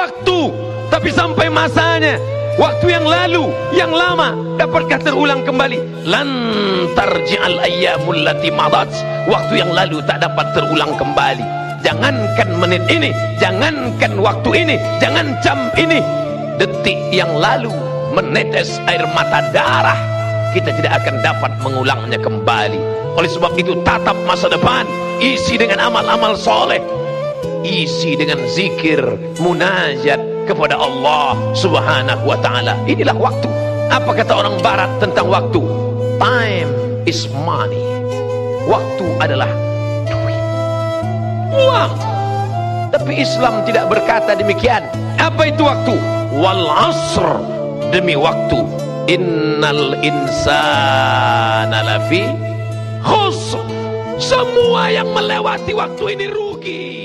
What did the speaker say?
waktu. Tapi sampai masanya waktu yang lalu yang lama dapatkah terulang kembali? Lan tarji'al ayyamul lati madat. Waktu yang lalu tak dapat terulang kembali. Jangankan menit ini jangankan waktu ini jangan jam ini. Detik yang lalu menetes air mata darah. Kita tidak akan dapat mengulangnya kembali. Oleh sebab itu tatap masa depan. Isi dengan amal-amal soleh isi dengan zikir munajat kepada Allah subhanahu wa ta'ala. Inilah waktu. Apa kata orang barat tentang waktu? Time is money. Waktu adalah duit. Uang tapi Islam tidak berkata demikian. Apa itu waktu? Wal asr. Demi waktu. Innal insana lafi khusr. Semua yang melewati waktu ini rugi